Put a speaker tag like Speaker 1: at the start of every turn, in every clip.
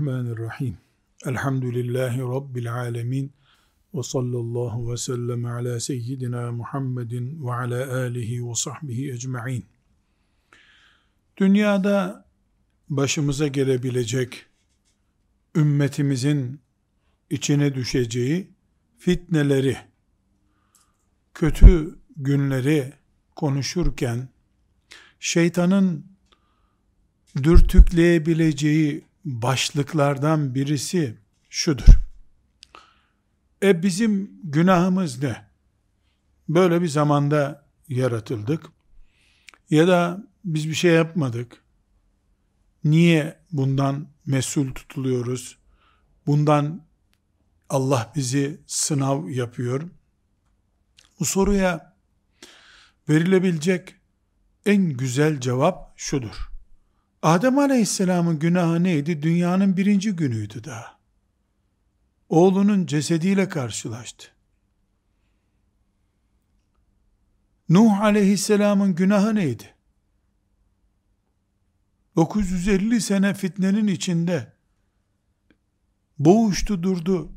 Speaker 1: Bismillahirrahmanirrahim. Elhamdülillahi Rabbil alemin. Ve sallallahu ve sellem ala seyyidina Muhammedin ve ala alihi ve sahbihi ecma'in. Dünyada başımıza gelebilecek ümmetimizin içine düşeceği fitneleri, kötü günleri konuşurken şeytanın dürtükleyebileceği başlıklardan birisi şudur. E bizim günahımız ne? Böyle bir zamanda yaratıldık. Ya da biz bir şey yapmadık. Niye bundan mesul tutuluyoruz? Bundan Allah bizi sınav yapıyor. Bu soruya verilebilecek en güzel cevap şudur. Adem Aleyhisselam'ın günahı neydi? Dünyanın birinci günüydü daha. Oğlunun cesediyle karşılaştı. Nuh Aleyhisselam'ın günahı neydi? 950 sene fitnenin içinde boğuştu durdu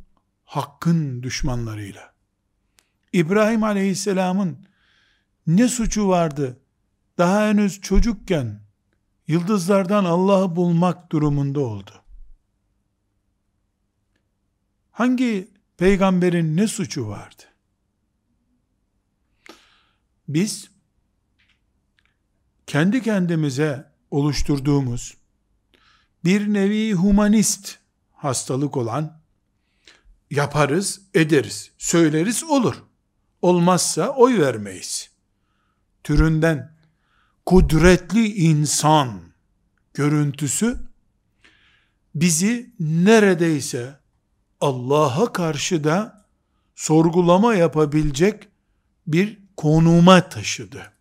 Speaker 1: hakkın düşmanlarıyla. İbrahim Aleyhisselam'ın ne suçu vardı? Daha henüz çocukken yıldızlardan Allah'ı bulmak durumunda oldu. Hangi peygamberin ne suçu vardı? Biz kendi kendimize oluşturduğumuz bir nevi humanist hastalık olan yaparız, ederiz, söyleriz olur. Olmazsa oy vermeyiz. Türünden kudretli insan görüntüsü bizi neredeyse Allah'a karşı da sorgulama yapabilecek bir konuma taşıdı.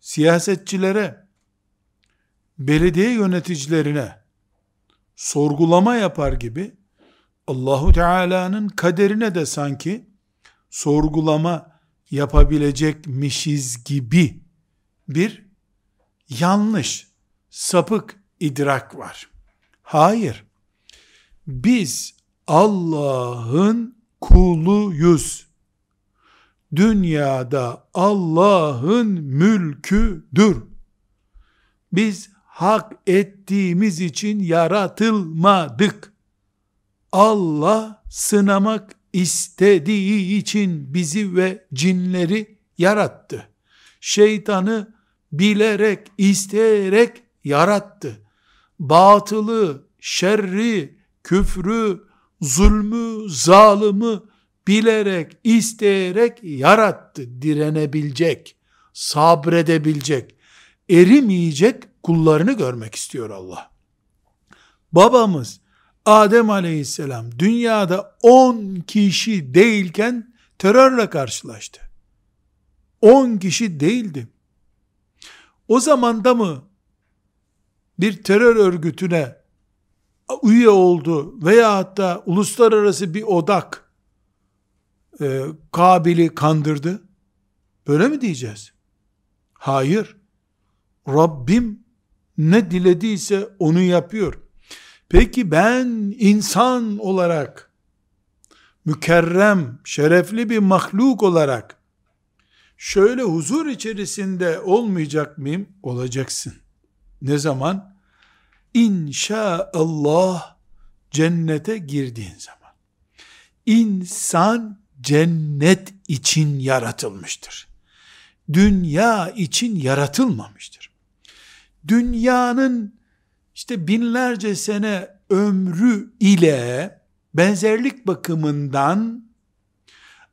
Speaker 1: Siyasetçilere, belediye yöneticilerine sorgulama yapar gibi Allahu Teala'nın kaderine de sanki sorgulama yapabilecekmişiz gibi bir yanlış, sapık idrak var. Hayır. Biz Allah'ın kuluyuz. Dünyada Allah'ın mülküdür. Biz hak ettiğimiz için yaratılmadık. Allah sınamak istediği için bizi ve cinleri yarattı. Şeytanı bilerek, isteyerek yarattı. Batılı, şerri, küfrü, zulmü, zalımı bilerek, isteyerek yarattı. Direnebilecek, sabredebilecek, erimeyecek kullarını görmek istiyor Allah. Babamız Adem aleyhisselam dünyada 10 kişi değilken terörle karşılaştı. 10 kişi değildi. O zamanda mı bir terör örgütüne üye oldu veya hatta uluslararası bir odak e, Kabil'i kandırdı? Böyle mi diyeceğiz? Hayır. Rabbim ne dilediyse onu yapıyor. Peki ben insan olarak mükerrem, şerefli bir mahluk olarak şöyle huzur içerisinde olmayacak mıyım? Olacaksın. Ne zaman? İnşaallah cennete girdiğin zaman. İnsan cennet için yaratılmıştır. Dünya için yaratılmamıştır. Dünyanın işte binlerce sene ömrü ile benzerlik bakımından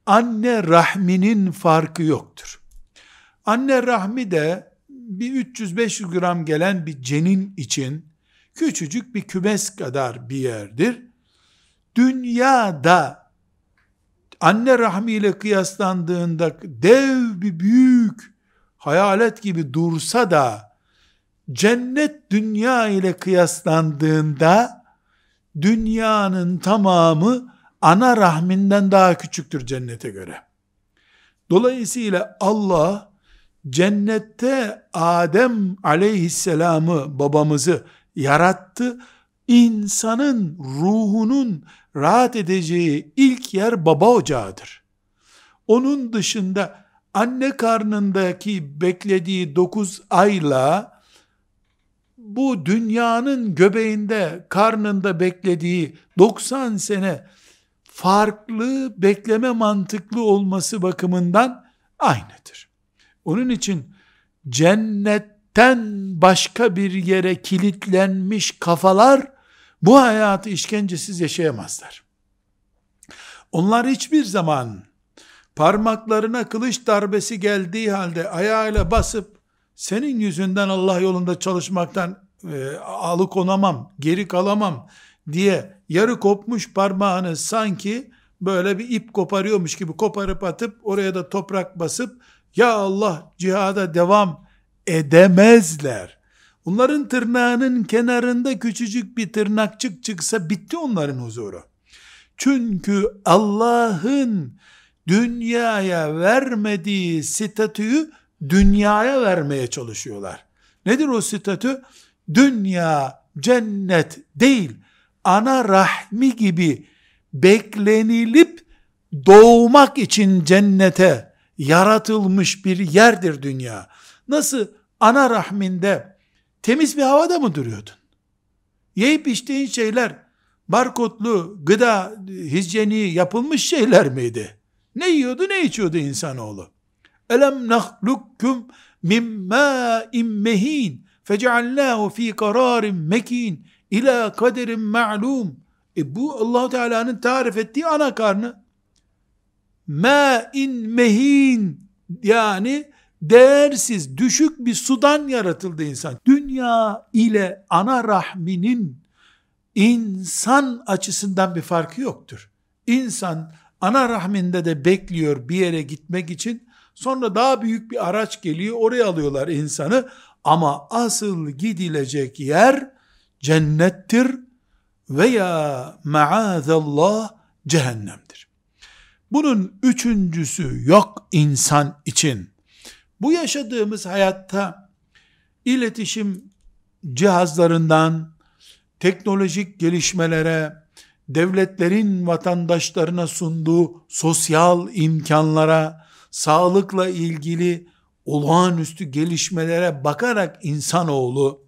Speaker 1: anne rahminin farkı yoktur. Anne rahmi de bir 300-500 gram gelen bir cenin için küçücük bir kümes kadar bir yerdir. Dünyada anne rahmi ile kıyaslandığında dev bir büyük hayalet gibi dursa da cennet dünya ile kıyaslandığında dünyanın tamamı ana rahminden daha küçüktür cennete göre. Dolayısıyla Allah cennette Adem aleyhisselamı babamızı yarattı. İnsanın ruhunun rahat edeceği ilk yer baba ocağıdır. Onun dışında anne karnındaki beklediği 9 ayla bu dünyanın göbeğinde, karnında beklediği 90 sene farklı bekleme mantıklı olması bakımından aynıdır. Onun için cennetten başka bir yere kilitlenmiş kafalar bu hayatı işkencesiz yaşayamazlar. Onlar hiçbir zaman parmaklarına kılıç darbesi geldiği halde ayağıyla basıp senin yüzünden Allah yolunda çalışmaktan e, alıkonamam, geri kalamam diye yarı kopmuş parmağını sanki böyle bir ip koparıyormuş gibi koparıp atıp oraya da toprak basıp ya Allah cihada devam edemezler. Onların tırnağının kenarında küçücük bir tırnakçık çıksa bitti onların huzuru. Çünkü Allah'ın dünyaya vermediği statüyü dünyaya vermeye çalışıyorlar. Nedir o statü? Dünya cennet değil, ana rahmi gibi beklenilip doğmak için cennete yaratılmış bir yerdir dünya. Nasıl ana rahminde temiz bir havada mı duruyordun? Yiyip içtiğin şeyler barkodlu, gıda, hijyeni yapılmış şeyler miydi? Ne yiyordu ne içiyordu insanoğlu? Elem nahlukkum min mâ'in mehin feceallâhu fî karârin mekin ila kaderin ma'lum. E bu allah Teala'nın tarif ettiği ana karnı. Mâ'in mehin yani değersiz, düşük bir sudan yaratıldı insan. Dünya ile ana rahminin insan açısından bir farkı yoktur. İnsan ana rahminde de bekliyor bir yere gitmek için. Sonra daha büyük bir araç geliyor, oraya alıyorlar insanı. Ama asıl gidilecek yer cennettir veya maazallah cehennemdir. Bunun üçüncüsü yok insan için. Bu yaşadığımız hayatta iletişim cihazlarından teknolojik gelişmelere, devletlerin vatandaşlarına sunduğu sosyal imkanlara, sağlıkla ilgili olağanüstü gelişmelere bakarak insanoğlu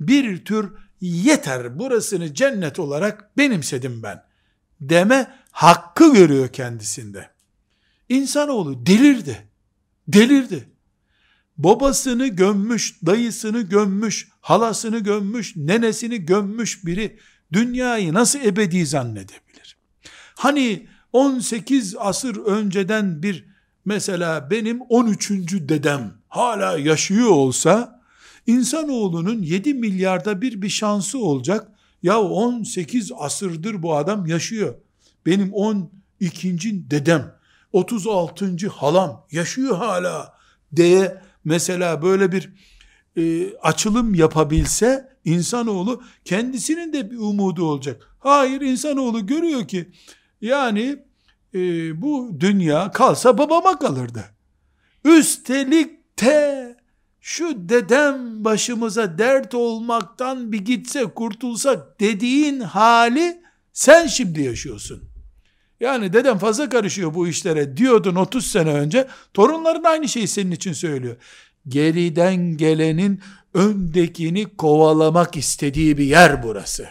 Speaker 1: bir tür yeter burasını cennet olarak benimsedim ben deme hakkı görüyor kendisinde. İnsanoğlu delirdi. Delirdi. Babasını gömmüş, dayısını gömmüş, halasını gömmüş, nenesini gömmüş biri dünyayı nasıl ebedi zannedebilir? Hani 18 asır önceden bir mesela benim 13. dedem hala yaşıyor olsa insanoğlunun 7 milyarda bir bir şansı olacak. Ya 18 asırdır bu adam yaşıyor. Benim 12. dedem, 36. halam yaşıyor hala diye mesela böyle bir e, açılım yapabilse insanoğlu kendisinin de bir umudu olacak. Hayır insanoğlu görüyor ki yani e, bu dünya kalsa babama kalırdı. Üstelik te şu dedem başımıza dert olmaktan bir gitse kurtulsak dediğin hali sen şimdi yaşıyorsun. Yani dedem fazla karışıyor bu işlere diyordun 30 sene önce. Torunların aynı şeyi senin için söylüyor. Geriden gelenin öndekini kovalamak istediği bir yer burası.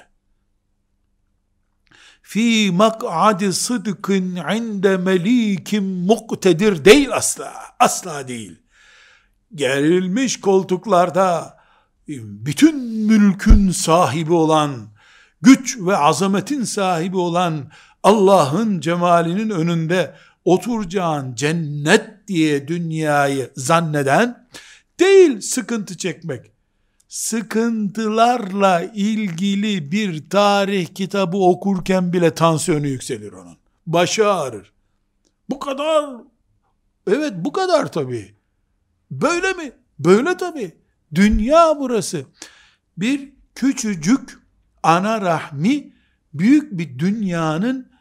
Speaker 1: Fi mak'adi sıdkın inde melikim muktedir değil asla. Asla değil. Gerilmiş koltuklarda bütün mülkün sahibi olan, güç ve azametin sahibi olan Allah'ın cemalinin önünde oturacağın cennet diye dünyayı zanneden değil sıkıntı çekmek. Sıkıntılarla ilgili bir tarih kitabı okurken bile tansiyonu yükselir onun. Başı ağrır. Bu kadar. Evet bu kadar tabii. Böyle mi? Böyle tabii. Dünya burası. Bir küçücük ana rahmi büyük bir dünyanın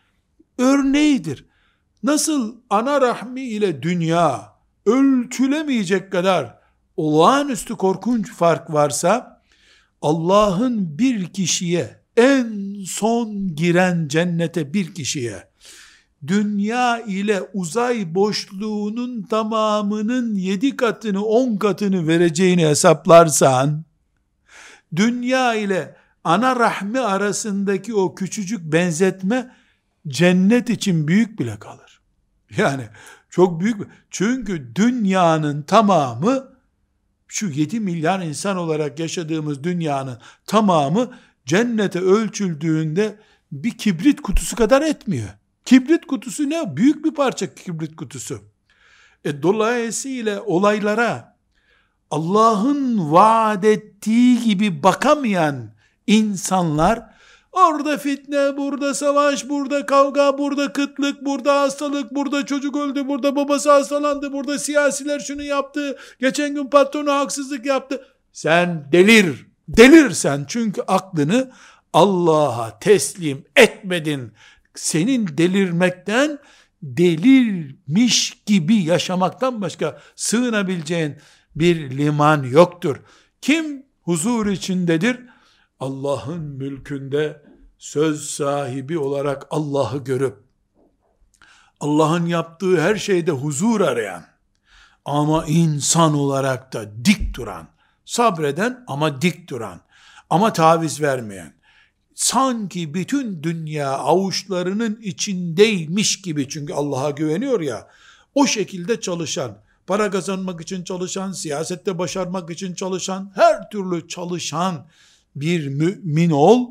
Speaker 1: örneğidir. Nasıl ana rahmi ile dünya ölçülemeyecek kadar olağanüstü korkunç fark varsa Allah'ın bir kişiye en son giren cennete bir kişiye dünya ile uzay boşluğunun tamamının yedi katını on katını vereceğini hesaplarsan dünya ile ana rahmi arasındaki o küçücük benzetme cennet için büyük bile kalır. Yani çok büyük. Çünkü dünyanın tamamı şu 7 milyar insan olarak yaşadığımız dünyanın tamamı cennete ölçüldüğünde bir kibrit kutusu kadar etmiyor. Kibrit kutusu ne? Büyük bir parça kibrit kutusu. E dolayısıyla olaylara Allah'ın vaat ettiği gibi bakamayan insanlar Orada fitne, burada savaş, burada kavga, burada kıtlık, burada hastalık, burada çocuk öldü, burada babası hastalandı, burada siyasiler şunu yaptı, geçen gün patronu haksızlık yaptı. Sen delir, delir sen çünkü aklını Allah'a teslim etmedin. Senin delirmekten delirmiş gibi yaşamaktan başka sığınabileceğin bir liman yoktur. Kim huzur içindedir? Allah'ın mülkünde söz sahibi olarak Allah'ı görüp Allah'ın yaptığı her şeyde huzur arayan ama insan olarak da dik duran, sabreden ama dik duran, ama taviz vermeyen, sanki bütün dünya avuçlarının içindeymiş gibi çünkü Allah'a güveniyor ya, o şekilde çalışan, para kazanmak için çalışan, siyasette başarmak için çalışan, her türlü çalışan bir mümin ol,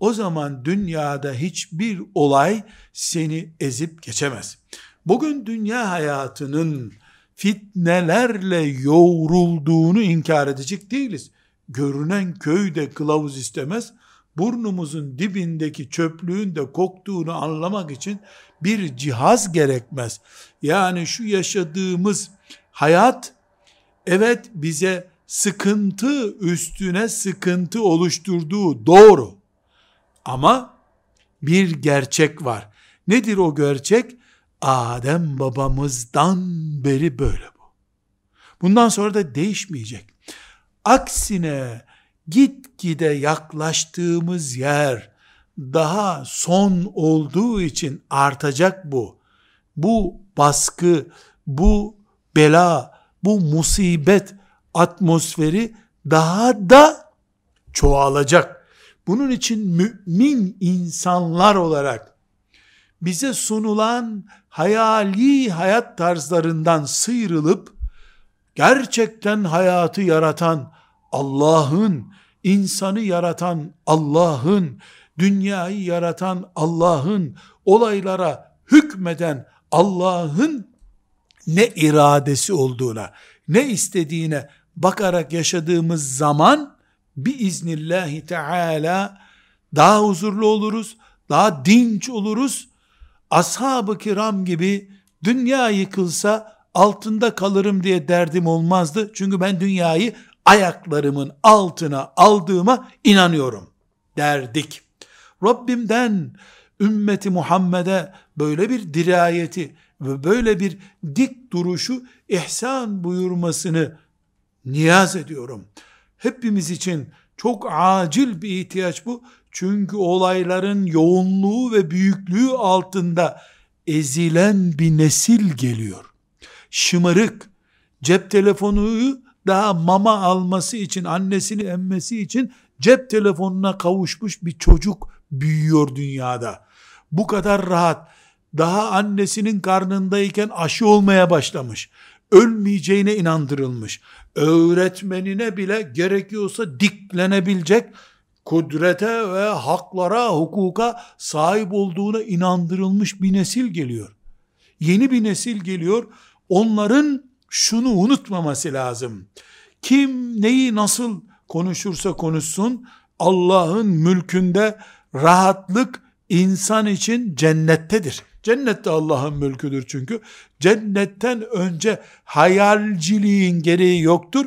Speaker 1: o zaman dünyada hiçbir olay seni ezip geçemez. Bugün dünya hayatının fitnelerle yoğrulduğunu inkar edecek değiliz. Görünen köyde kılavuz istemez. Burnumuzun dibindeki çöplüğün de koktuğunu anlamak için bir cihaz gerekmez. Yani şu yaşadığımız hayat evet bize sıkıntı üstüne sıkıntı oluşturduğu doğru. Ama bir gerçek var. Nedir o gerçek? Adem babamızdan beri böyle bu. Bundan sonra da değişmeyecek. Aksine gitgide yaklaştığımız yer daha son olduğu için artacak bu. Bu baskı, bu bela, bu musibet atmosferi daha da çoğalacak. Bunun için mümin insanlar olarak bize sunulan hayali hayat tarzlarından sıyrılıp gerçekten hayatı yaratan Allah'ın, insanı yaratan Allah'ın, dünyayı yaratan Allah'ın, olaylara hükmeden Allah'ın ne iradesi olduğuna, ne istediğine bakarak yaşadığımız zaman biiznillahi teala daha huzurlu oluruz, daha dinç oluruz. Ashab-ı kiram gibi dünya yıkılsa altında kalırım diye derdim olmazdı. Çünkü ben dünyayı ayaklarımın altına aldığıma inanıyorum derdik. Rabbimden ümmeti Muhammed'e böyle bir dirayeti ve böyle bir dik duruşu ihsan buyurmasını niyaz ediyorum. Hepimiz için çok acil bir ihtiyaç bu. Çünkü olayların yoğunluğu ve büyüklüğü altında ezilen bir nesil geliyor. Şımarık, cep telefonuyu daha mama alması için, annesini emmesi için cep telefonuna kavuşmuş bir çocuk büyüyor dünyada. Bu kadar rahat, daha annesinin karnındayken aşı olmaya başlamış ölmeyeceğine inandırılmış. Öğretmenine bile gerekiyorsa diklenebilecek kudrete ve haklara, hukuka sahip olduğuna inandırılmış bir nesil geliyor. Yeni bir nesil geliyor. Onların şunu unutmaması lazım. Kim neyi nasıl konuşursa konuşsun Allah'ın mülkünde rahatlık insan için cennettedir. Cennette Allah'ın mülküdür çünkü. Cennetten önce hayalciliğin gereği yoktur.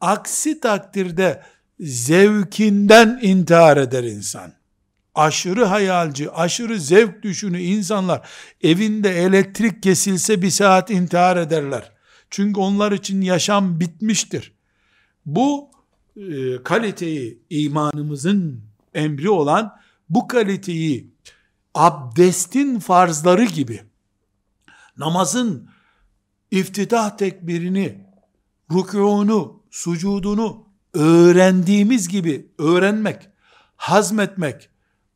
Speaker 1: Aksi takdirde zevkinden intihar eder insan. Aşırı hayalci, aşırı zevk düşünü insanlar evinde elektrik kesilse bir saat intihar ederler. Çünkü onlar için yaşam bitmiştir. Bu e, kaliteyi imanımızın emri olan bu kaliteyi abdestin farzları gibi namazın iftitah tekbirini, rükûnu, sucudunu öğrendiğimiz gibi öğrenmek, hazmetmek,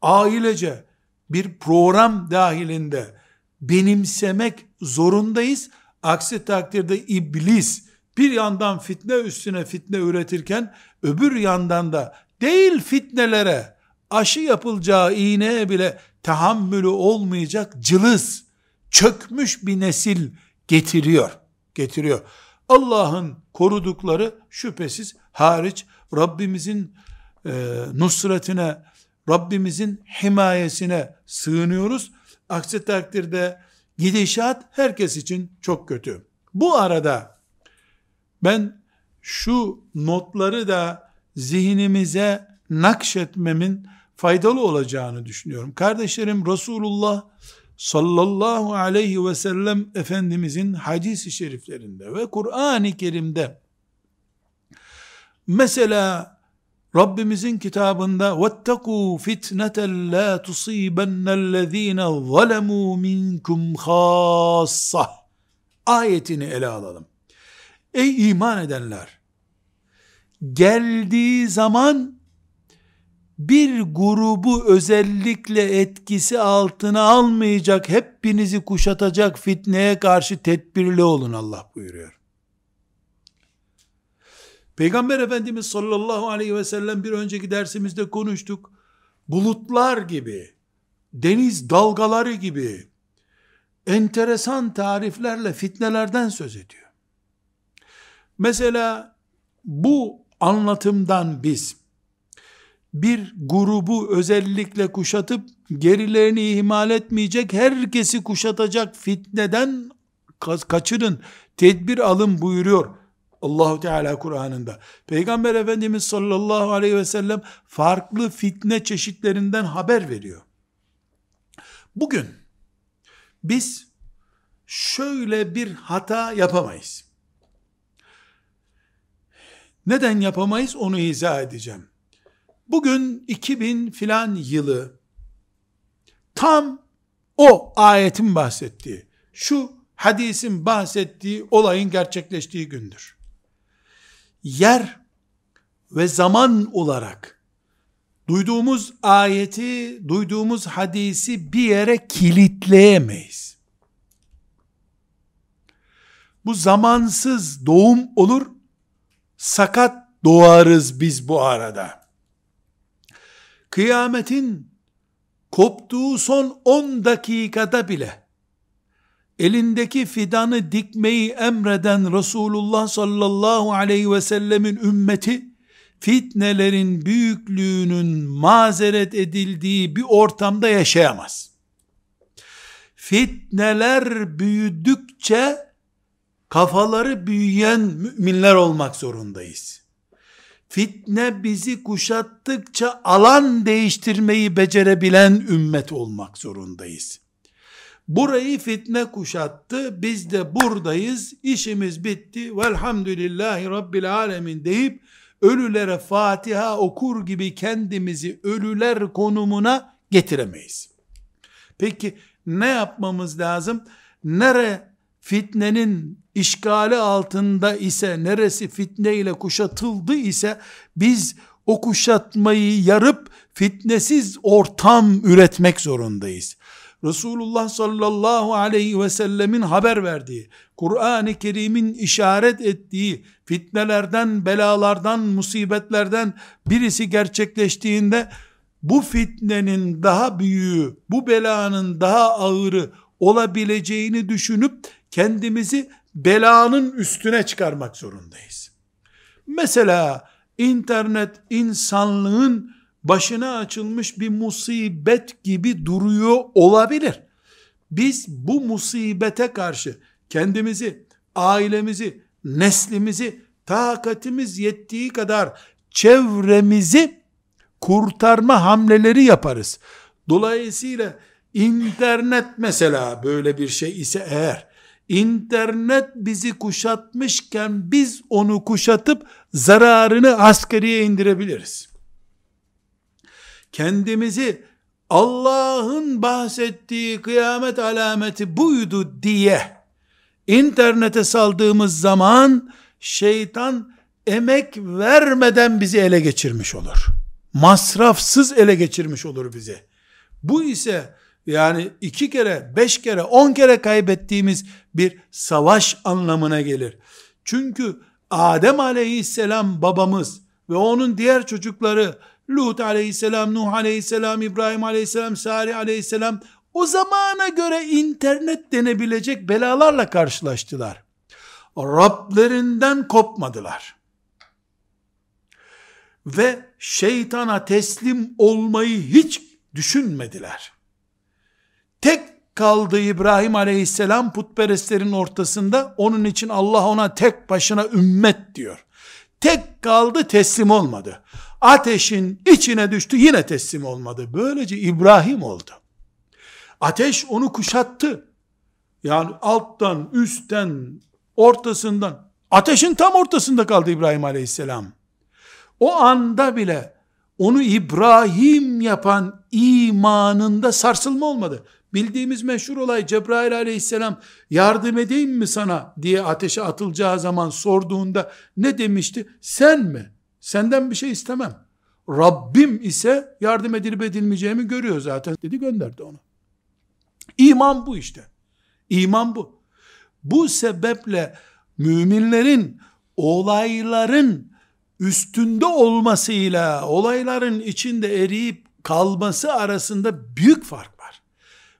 Speaker 1: ailece bir program dahilinde benimsemek zorundayız. Aksi takdirde iblis bir yandan fitne üstüne fitne üretirken öbür yandan da değil fitnelere aşı yapılacağı iğneye bile tahammülü olmayacak cılız, çökmüş bir nesil getiriyor. Getiriyor. Allah'ın korudukları şüphesiz hariç Rabbimizin e, nusretine, Rabbimizin himayesine sığınıyoruz. Aksi takdirde gidişat herkes için çok kötü. Bu arada ben şu notları da zihnimize nakşetmemin faydalı olacağını düşünüyorum. Kardeşlerim Resulullah sallallahu aleyhi ve sellem Efendimizin hadisi şeriflerinde ve Kur'an-ı Kerim'de mesela Rabbimizin kitabında وَاتَّقُوا فِتْنَةً لَا تُصِيبَنَّ الَّذ۪ينَ ظَلَمُوا مِنْكُمْ خَاصَّةً ayetini ele alalım. Ey iman edenler! Geldiği zaman bir grubu özellikle etkisi altına almayacak, hepinizi kuşatacak fitneye karşı tedbirli olun Allah buyuruyor. Peygamber Efendimiz sallallahu aleyhi ve sellem bir önceki dersimizde konuştuk. Bulutlar gibi, deniz dalgaları gibi enteresan tariflerle fitnelerden söz ediyor. Mesela bu anlatımdan biz bir grubu özellikle kuşatıp gerilerini ihmal etmeyecek, herkesi kuşatacak fitneden kaçırın, tedbir alın buyuruyor Allahu Teala Kur'an'ında. Peygamber Efendimiz sallallahu aleyhi ve sellem farklı fitne çeşitlerinden haber veriyor. Bugün biz şöyle bir hata yapamayız. Neden yapamayız onu izah edeceğim. Bugün 2000 filan yılı tam o ayetin bahsettiği, şu hadisin bahsettiği olayın gerçekleştiği gündür. Yer ve zaman olarak duyduğumuz ayeti, duyduğumuz hadisi bir yere kilitleyemeyiz. Bu zamansız doğum olur, sakat doğarız biz bu arada kıyametin koptuğu son 10 dakikada bile elindeki fidanı dikmeyi emreden Resulullah sallallahu aleyhi ve sellemin ümmeti fitnelerin büyüklüğünün mazeret edildiği bir ortamda yaşayamaz. Fitneler büyüdükçe kafaları büyüyen müminler olmak zorundayız fitne bizi kuşattıkça alan değiştirmeyi becerebilen ümmet olmak zorundayız. Burayı fitne kuşattı, biz de buradayız, işimiz bitti, velhamdülillahi rabbil alemin deyip, ölülere Fatiha okur gibi kendimizi ölüler konumuna getiremeyiz. Peki ne yapmamız lazım? Nere fitnenin işgali altında ise, neresi fitne ile kuşatıldı ise, biz o kuşatmayı yarıp fitnesiz ortam üretmek zorundayız. Resulullah sallallahu aleyhi ve sellemin haber verdiği, Kur'an-ı Kerim'in işaret ettiği fitnelerden, belalardan, musibetlerden birisi gerçekleştiğinde bu fitnenin daha büyüğü, bu belanın daha ağırı olabileceğini düşünüp kendimizi belanın üstüne çıkarmak zorundayız. Mesela internet insanlığın başına açılmış bir musibet gibi duruyor olabilir. Biz bu musibete karşı kendimizi, ailemizi, neslimizi, takatimiz yettiği kadar çevremizi kurtarma hamleleri yaparız. Dolayısıyla internet mesela böyle bir şey ise eğer internet bizi kuşatmışken biz onu kuşatıp zararını asgariye indirebiliriz. Kendimizi Allah'ın bahsettiği kıyamet alameti buydu diye internete saldığımız zaman şeytan emek vermeden bizi ele geçirmiş olur. Masrafsız ele geçirmiş olur bizi. Bu ise yani iki kere, beş kere, on kere kaybettiğimiz bir savaş anlamına gelir. Çünkü Adem aleyhisselam babamız ve onun diğer çocukları Lut aleyhisselam, Nuh aleyhisselam, İbrahim aleyhisselam, Salih aleyhisselam o zamana göre internet denebilecek belalarla karşılaştılar. Rablerinden kopmadılar. Ve şeytana teslim olmayı hiç düşünmediler. Tek kaldı İbrahim aleyhisselam putperestlerin ortasında. Onun için Allah ona tek başına ümmet diyor. Tek kaldı teslim olmadı. Ateşin içine düştü yine teslim olmadı. Böylece İbrahim oldu. Ateş onu kuşattı. Yani alttan, üstten, ortasından, ateşin tam ortasında kaldı İbrahim aleyhisselam. O anda bile onu İbrahim yapan imanında sarsılma olmadı. Bildiğimiz meşhur olay Cebrail aleyhisselam yardım edeyim mi sana diye ateşe atılacağı zaman sorduğunda ne demişti? Sen mi? Senden bir şey istemem. Rabbim ise yardım edilip edilmeyeceğimi görüyor zaten dedi gönderdi onu. İman bu işte. İman bu. Bu sebeple müminlerin olayların üstünde olmasıyla olayların içinde eriyip kalması arasında büyük fark var.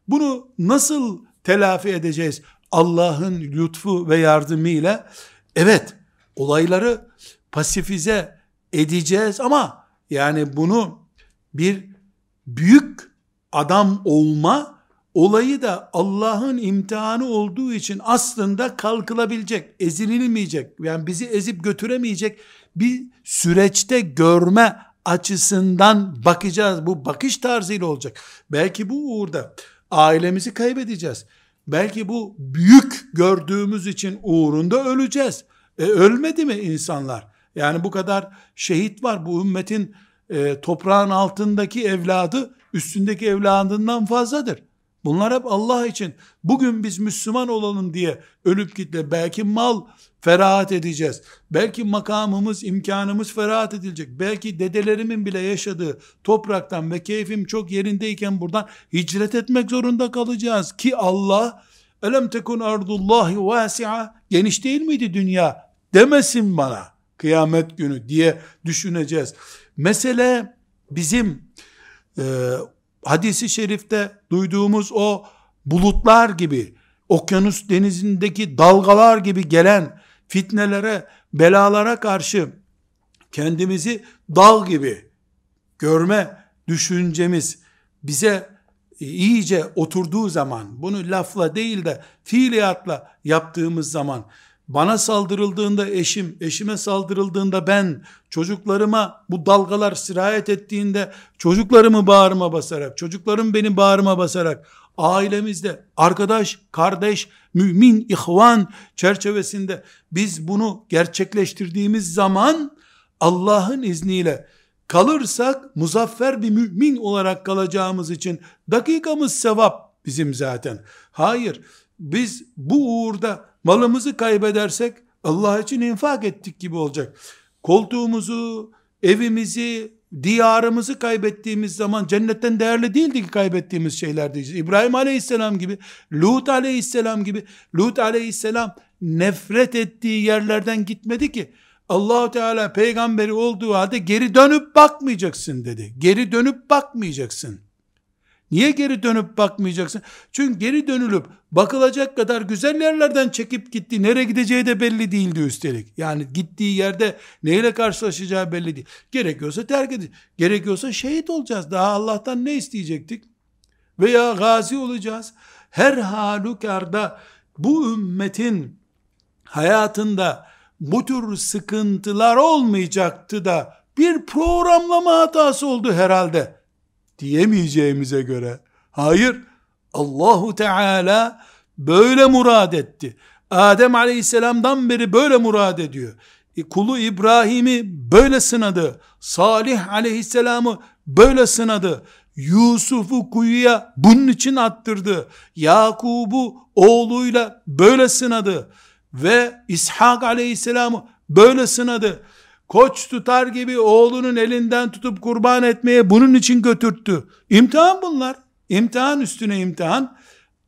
Speaker 1: Bunu nasıl telafi edeceğiz? Allah'ın lütfu ve yardımıyla evet olayları pasifize edeceğiz ama yani bunu bir büyük adam olma olayı da Allah'ın imtihanı olduğu için aslında kalkılabilecek, ezililmeyecek, yani bizi ezip götüremeyecek bir süreçte görme açısından bakacağız. Bu bakış tarzıyla olacak. Belki bu uğurda ailemizi kaybedeceğiz. Belki bu büyük gördüğümüz için uğrunda öleceğiz. E, ölmedi mi insanlar? Yani bu kadar şehit var. Bu ümmetin e, toprağın altındaki evladı üstündeki evladından fazladır. Bunlar hep Allah için. Bugün biz Müslüman olalım diye ölüp gitle belki mal ferahat edeceğiz. Belki makamımız, imkanımız ferahat edilecek. Belki dedelerimin bile yaşadığı topraktan ve keyfim çok yerindeyken buradan hicret etmek zorunda kalacağız ki Allah elem tekun ardullahi vasi'a geniş değil miydi dünya demesin bana kıyamet günü diye düşüneceğiz. Mesele bizim e, hadisi şerifte duyduğumuz o bulutlar gibi, okyanus denizindeki dalgalar gibi gelen fitnelere, belalara karşı kendimizi dal gibi görme düşüncemiz bize iyice oturduğu zaman, bunu lafla değil de fiiliyatla yaptığımız zaman, bana saldırıldığında eşim, eşime saldırıldığında ben, çocuklarıma bu dalgalar sirayet ettiğinde çocuklarımı bağrıma basarak, çocuklarım beni bağrıma basarak, ailemizde arkadaş, kardeş, mümin, ihvan çerçevesinde biz bunu gerçekleştirdiğimiz zaman Allah'ın izniyle kalırsak muzaffer bir mümin olarak kalacağımız için dakikamız sevap bizim zaten. Hayır, biz bu uğurda malımızı kaybedersek Allah için infak ettik gibi olacak. Koltuğumuzu, evimizi, diyarımızı kaybettiğimiz zaman cennetten değerli değildi ki kaybettiğimiz şeyler diyeceğiz. İbrahim aleyhisselam gibi, Lut aleyhisselam gibi, Lut aleyhisselam nefret ettiği yerlerden gitmedi ki. Allahu Teala peygamberi olduğu halde geri dönüp bakmayacaksın dedi. Geri dönüp bakmayacaksın. Niye geri dönüp bakmayacaksın? Çünkü geri dönülüp bakılacak kadar güzel yerlerden çekip gitti. Nereye gideceği de belli değildi üstelik. Yani gittiği yerde neyle karşılaşacağı belli değil. Gerekiyorsa terk edeceğiz. Gerekiyorsa şehit olacağız. Daha Allah'tan ne isteyecektik? Veya gazi olacağız. Her halükarda bu ümmetin hayatında bu tür sıkıntılar olmayacaktı da bir programlama hatası oldu herhalde diyemeyeceğimize göre hayır Allahu Teala böyle murad etti. Adem aleyhisselamdan beri böyle murad ediyor. E, kulu İbrahim'i böyle sınadı. Salih aleyhisselamı böyle sınadı. Yusuf'u kuyuya bunun için attırdı. Yakub'u oğluyla böyle sınadı. Ve İshak aleyhisselamı böyle sınadı. Koç tutar gibi oğlunun elinden tutup kurban etmeye bunun için götürttü. İmtihan bunlar. İmtihan üstüne imtihan.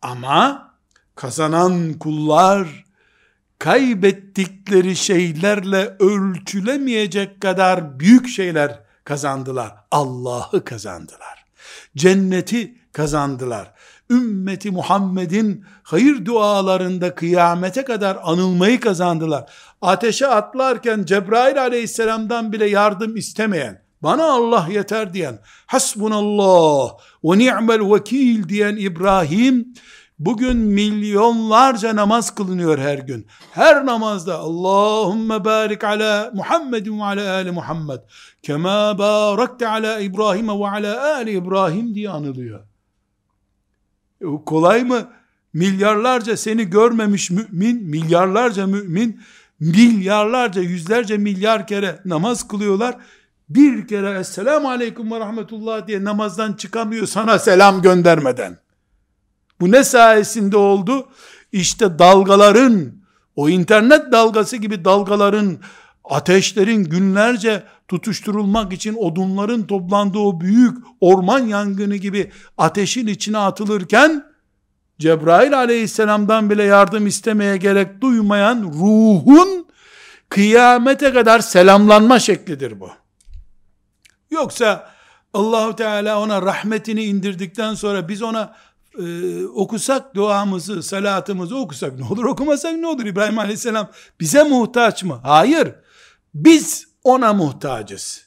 Speaker 1: Ama kazanan kullar kaybettikleri şeylerle ölçülemeyecek kadar büyük şeyler kazandılar. Allah'ı kazandılar. Cenneti kazandılar. Ümmeti Muhammed'in hayır dualarında kıyamete kadar anılmayı kazandılar. Ateşe atlarken Cebrail aleyhisselamdan bile yardım istemeyen, bana Allah yeter diyen, hasbunallah ve ni'mel vekil diyen İbrahim, Bugün milyonlarca namaz kılınıyor her gün. Her namazda Allahümme barik ala Muhammedin ve ala ali Muhammed. Kema barakte ala İbrahim ve ala ali İbrahim diye anılıyor. E, kolay mı? Milyarlarca seni görmemiş mümin, milyarlarca mümin, milyarlarca, yüzlerce milyar kere namaz kılıyorlar. Bir kere Esselamu Aleyküm ve Rahmetullah diye namazdan çıkamıyor sana selam göndermeden. Bu ne sayesinde oldu? İşte dalgaların, o internet dalgası gibi dalgaların, ateşlerin günlerce tutuşturulmak için odunların toplandığı o büyük orman yangını gibi ateşin içine atılırken, Cebrail aleyhisselamdan bile yardım istemeye gerek duymayan ruhun kıyamete kadar selamlanma şeklidir bu. Yoksa Allahu Teala ona rahmetini indirdikten sonra biz ona e, okusak duamızı, salatımızı okusak ne olur, okumasak ne olur? İbrahim Aleyhisselam bize muhtaç mı? Hayır. Biz ona muhtacız.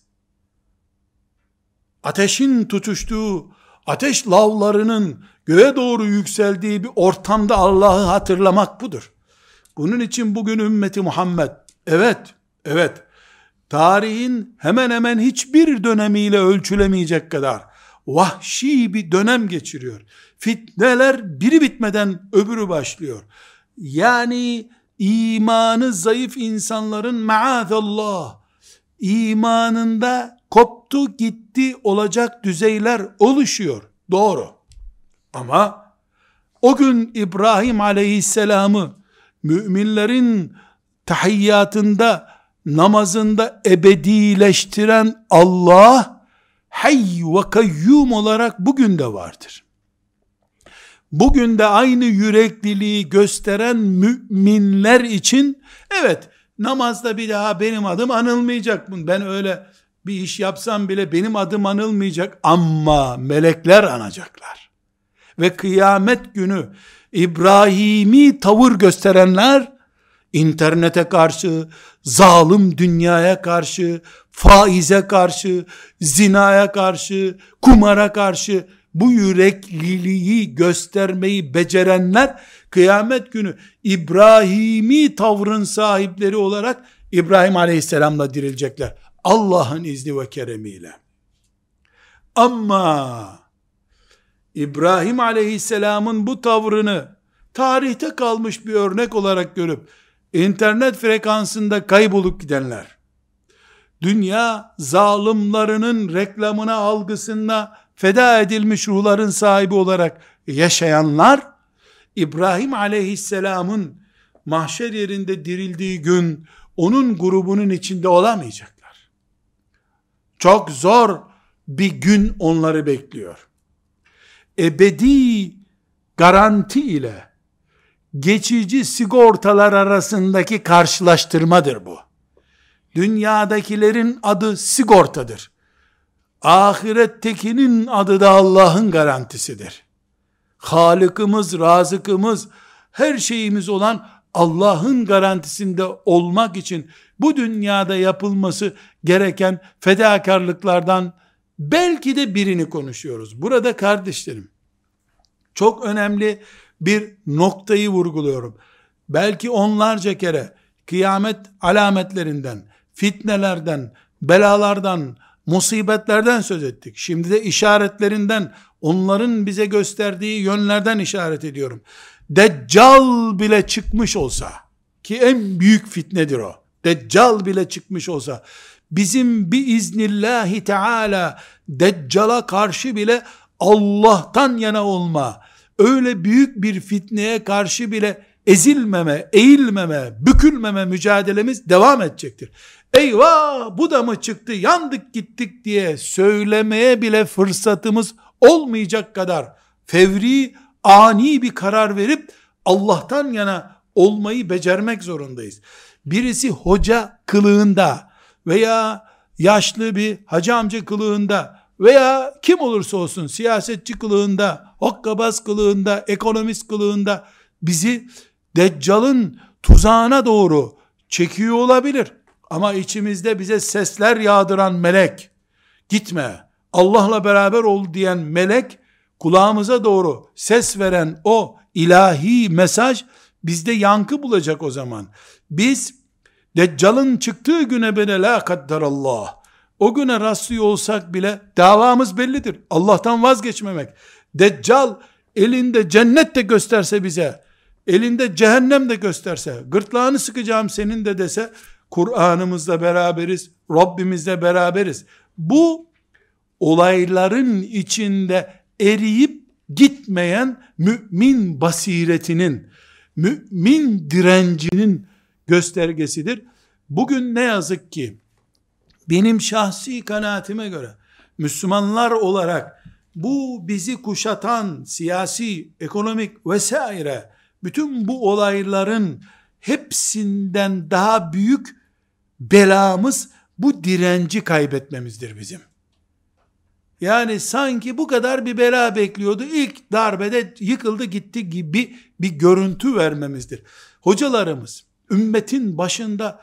Speaker 1: Ateşin tutuştuğu, ateş lavlarının göğe doğru yükseldiği bir ortamda Allah'ı hatırlamak budur. Bunun için bugün ümmeti Muhammed, evet, evet, tarihin hemen hemen hiçbir dönemiyle ölçülemeyecek kadar vahşi bir dönem geçiriyor. Fitneler biri bitmeden öbürü başlıyor. Yani imanı zayıf insanların maazallah imanında koptu gitti olacak düzeyler oluşuyor. Doğru. Ama o gün İbrahim aleyhisselamı müminlerin tahiyyatında namazında ebedileştiren Allah hayy ve kayyum olarak bugün de vardır. Bugün de aynı yürekliliği gösteren müminler için evet namazda bir daha benim adım anılmayacak. Ben öyle bir iş yapsam bile benim adım anılmayacak ama melekler anacaklar. Ve kıyamet günü İbrahimi tavır gösterenler internete karşı, zalim dünyaya karşı, faize karşı, zinaya karşı, kumara karşı bu yürekliliği göstermeyi becerenler kıyamet günü İbrahimi tavrın sahipleri olarak İbrahim Aleyhisselam'la dirilecekler. Allah'ın izni ve keremiyle. Ama İbrahim Aleyhisselam'ın bu tavrını tarihte kalmış bir örnek olarak görüp internet frekansında kaybolup gidenler, dünya zalimlerinin reklamına, algısına feda edilmiş ruhların sahibi olarak yaşayanlar, İbrahim aleyhisselamın mahşer yerinde dirildiği gün, onun grubunun içinde olamayacaklar. Çok zor bir gün onları bekliyor. Ebedi garanti ile geçici sigortalar arasındaki karşılaştırmadır bu. Dünyadakilerin adı sigortadır. Ahirettekinin adı da Allah'ın garantisidir. Halıkımız, razıkımız, her şeyimiz olan Allah'ın garantisinde olmak için bu dünyada yapılması gereken fedakarlıklardan belki de birini konuşuyoruz. Burada kardeşlerim, çok önemli bir noktayı vurguluyorum. Belki onlarca kere kıyamet alametlerinden, fitnelerden, belalardan, musibetlerden söz ettik. Şimdi de işaretlerinden, onların bize gösterdiği yönlerden işaret ediyorum. Deccal bile çıkmış olsa, ki en büyük fitnedir o. Deccal bile çıkmış olsa, bizim biiznillahi teala Deccal'a karşı bile Allah'tan yana olma, öyle büyük bir fitneye karşı bile ezilmeme, eğilmeme, bükülmeme mücadelemiz devam edecektir. Eyvah bu da mı çıktı yandık gittik diye söylemeye bile fırsatımız olmayacak kadar fevri, ani bir karar verip Allah'tan yana olmayı becermek zorundayız. Birisi hoca kılığında veya yaşlı bir hacı amca kılığında veya kim olursa olsun siyasetçi kılığında, hokkabaz kılığında, ekonomist kılığında bizi Deccal'ın tuzağına doğru çekiyor olabilir. Ama içimizde bize sesler yağdıran melek, gitme, Allah'la beraber ol diyen melek, kulağımıza doğru ses veren o ilahi mesaj, bizde yankı bulacak o zaman. Biz, Deccal'ın çıktığı güne bile la kaddarallah, o güne rastlıyor olsak bile davamız bellidir. Allah'tan vazgeçmemek. Deccal elinde cennet de gösterse bize, elinde cehennem de gösterse, gırtlağını sıkacağım senin de dese, Kur'an'ımızla beraberiz, Rabbimizle beraberiz. Bu olayların içinde eriyip gitmeyen mümin basiretinin, mümin direncinin göstergesidir. Bugün ne yazık ki benim şahsi kanaatime göre Müslümanlar olarak bu bizi kuşatan siyasi, ekonomik vesaire bütün bu olayların hepsinden daha büyük belamız bu direnci kaybetmemizdir bizim. Yani sanki bu kadar bir bela bekliyordu. İlk darbede yıkıldı gitti gibi bir görüntü vermemizdir. Hocalarımız ümmetin başında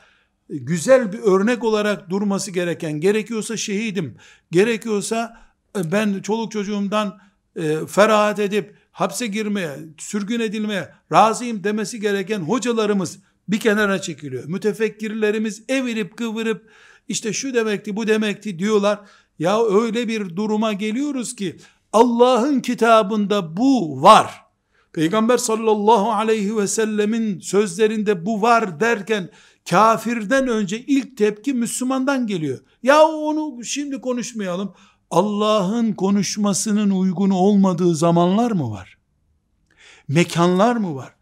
Speaker 1: güzel bir örnek olarak durması gereken, gerekiyorsa şehidim, gerekiyorsa e, ben çoluk çocuğumdan e, ferahat edip hapse girmeye, sürgün edilmeye razıyım demesi gereken hocalarımız bir kenara çekiliyor. Mütefekkirlerimiz evirip kıvırıp işte şu demekti bu demekti diyorlar. Ya öyle bir duruma geliyoruz ki Allah'ın kitabında bu var. Peygamber sallallahu aleyhi ve sellemin sözlerinde bu var derken kafirden önce ilk tepki Müslümandan geliyor. Ya onu şimdi konuşmayalım. Allah'ın konuşmasının uygun olmadığı zamanlar mı var? Mekanlar mı var?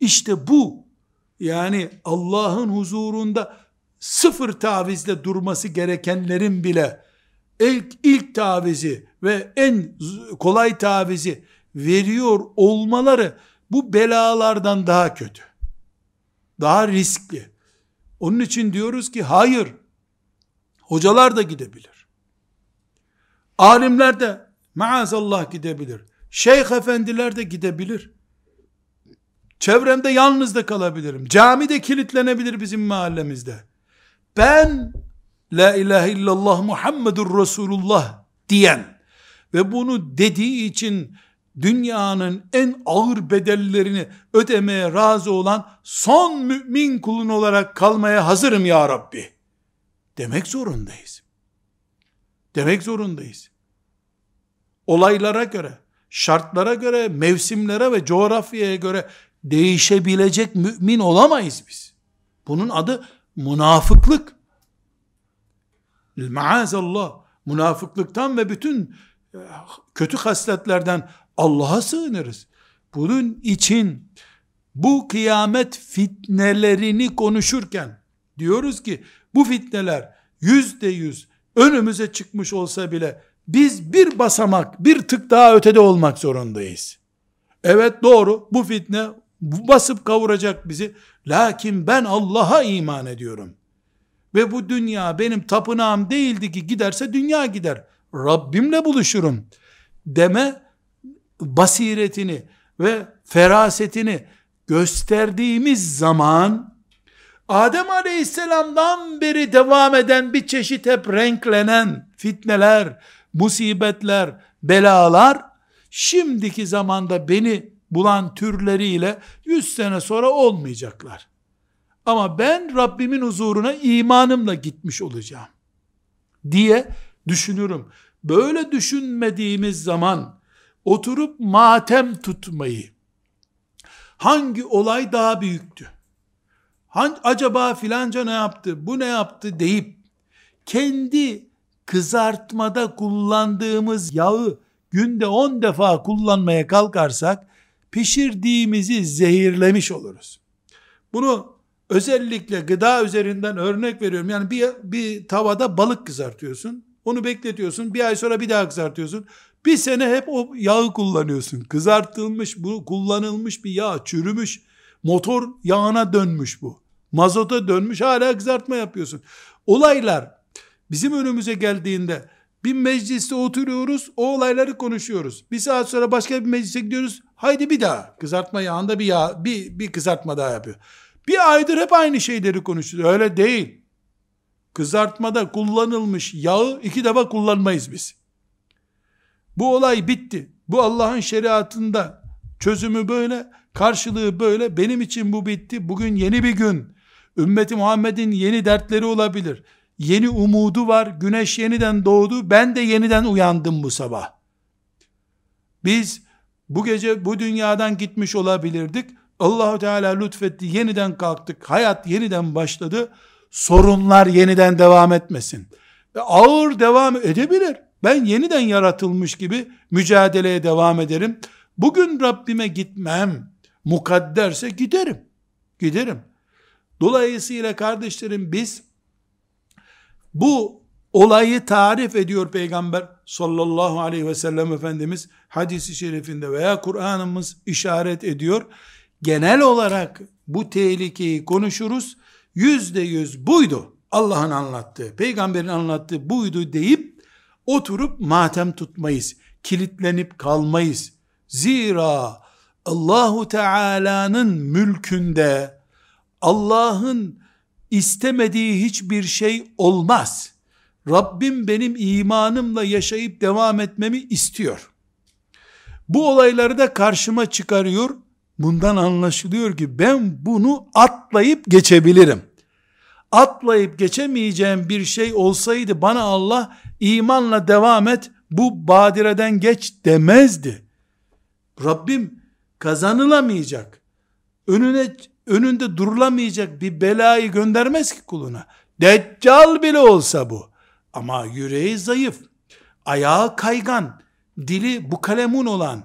Speaker 1: İşte bu yani Allah'ın huzurunda sıfır tavizle durması gerekenlerin bile ilk, ilk tavizi ve en kolay tavizi veriyor olmaları bu belalardan daha kötü. Daha riskli. Onun için diyoruz ki hayır. Hocalar da gidebilir. Alimler de maazallah gidebilir. Şeyh efendiler de gidebilir. Çevremde yalnız da kalabilirim. Cami de kilitlenebilir bizim mahallemizde. Ben La ilahe illallah Muhammedur Resulullah diyen ve bunu dediği için dünyanın en ağır bedellerini ödemeye razı olan son mümin kulun olarak kalmaya hazırım ya Rabbi. Demek zorundayız. Demek zorundayız. Olaylara göre, şartlara göre, mevsimlere ve coğrafyaya göre değişebilecek mümin olamayız biz. Bunun adı münafıklık. Maazallah münafıklıktan ve bütün e, kötü hasletlerden Allah'a sığınırız. Bunun için bu kıyamet fitnelerini konuşurken diyoruz ki bu fitneler yüzde yüz önümüze çıkmış olsa bile biz bir basamak bir tık daha ötede olmak zorundayız. Evet doğru bu fitne basıp kavuracak bizi. Lakin ben Allah'a iman ediyorum. Ve bu dünya benim tapınağım değildi ki giderse dünya gider. Rabbimle buluşurum deme basiretini ve ferasetini gösterdiğimiz zaman Adem Aleyhisselam'dan beri devam eden bir çeşit hep renklenen fitneler, musibetler, belalar şimdiki zamanda beni bulan türleriyle 100 sene sonra olmayacaklar. Ama ben Rabbimin huzuruna imanımla gitmiş olacağım diye düşünürüm. Böyle düşünmediğimiz zaman oturup matem tutmayı, Hangi olay daha büyüktü? Hangi, acaba filanca ne yaptı, bu ne yaptı deyip kendi kızartmada kullandığımız yağı günde 10 defa kullanmaya kalkarsak pişirdiğimizi zehirlemiş oluruz. Bunu özellikle gıda üzerinden örnek veriyorum. Yani bir, bir tavada balık kızartıyorsun. Onu bekletiyorsun. Bir ay sonra bir daha kızartıyorsun. Bir sene hep o yağı kullanıyorsun. Kızartılmış bu kullanılmış bir yağ çürümüş. Motor yağına dönmüş bu. Mazota dönmüş hala kızartma yapıyorsun. Olaylar bizim önümüze geldiğinde bir mecliste oturuyoruz, o olayları konuşuyoruz. Bir saat sonra başka bir meclise gidiyoruz. Haydi bir daha kızartma yağında bir yağ, bir, bir kızartma daha yapıyor. Bir aydır hep aynı şeyleri konuşuyoruz. Öyle değil. Kızartmada kullanılmış yağı iki defa kullanmayız biz. Bu olay bitti. Bu Allah'ın şeriatında çözümü böyle, karşılığı böyle. Benim için bu bitti. Bugün yeni bir gün. Ümmeti Muhammed'in yeni dertleri olabilir. Yeni umudu var. Güneş yeniden doğdu. Ben de yeniden uyandım bu sabah. Biz bu gece bu dünyadan gitmiş olabilirdik. Allahu Teala lütfetti. Yeniden kalktık. Hayat yeniden başladı. Sorunlar yeniden devam etmesin. Ağır devam edebilir. Ben yeniden yaratılmış gibi mücadeleye devam ederim. Bugün Rabbime gitmem mukadderse giderim. Giderim. Dolayısıyla kardeşlerim biz bu olayı tarif ediyor Peygamber sallallahu aleyhi ve sellem Efendimiz hadisi şerifinde veya Kur'an'ımız işaret ediyor. Genel olarak bu tehlikeyi konuşuruz. Yüzde yüz buydu. Allah'ın anlattığı, peygamberin anlattığı buydu deyip oturup matem tutmayız. Kilitlenip kalmayız. Zira Allahu Teala'nın mülkünde Allah'ın istemediği hiçbir şey olmaz. Rabbim benim imanımla yaşayıp devam etmemi istiyor. Bu olayları da karşıma çıkarıyor. Bundan anlaşılıyor ki ben bunu atlayıp geçebilirim. Atlayıp geçemeyeceğim bir şey olsaydı bana Allah imanla devam et bu badireden geç demezdi. Rabbim kazanılamayacak, önüne önünde durulamayacak bir belayı göndermez ki kuluna. Deccal bile olsa bu. Ama yüreği zayıf, ayağı kaygan, dili bu kalemun olan,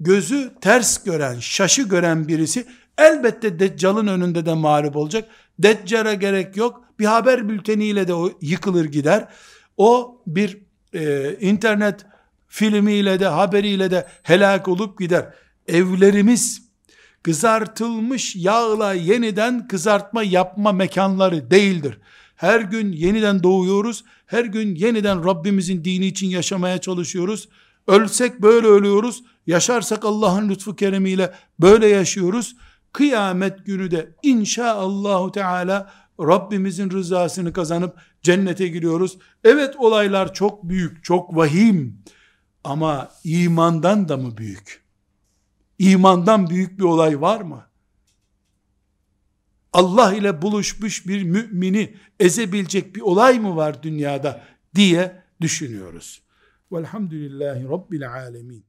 Speaker 1: gözü ters gören, şaşı gören birisi elbette Deccal'ın önünde de mağlup olacak. Deccal'e gerek yok. Bir haber bülteniyle de o yıkılır gider. O bir e, internet filmiyle de haberiyle de helak olup gider. Evlerimiz kızartılmış yağla yeniden kızartma yapma mekanları değildir. Her gün yeniden doğuyoruz. Her gün yeniden Rabbimizin dini için yaşamaya çalışıyoruz. Ölsek böyle ölüyoruz. Yaşarsak Allah'ın lütfu keremiyle böyle yaşıyoruz. Kıyamet günü de inşaallahu teala Rabbimizin rızasını kazanıp cennete giriyoruz. Evet olaylar çok büyük, çok vahim. Ama imandan da mı büyük? İmandan büyük bir olay var mı? Allah ile buluşmuş bir mümini ezebilecek bir olay mı var dünyada diye düşünüyoruz. Velhamdülillahi Rabbil Alemin.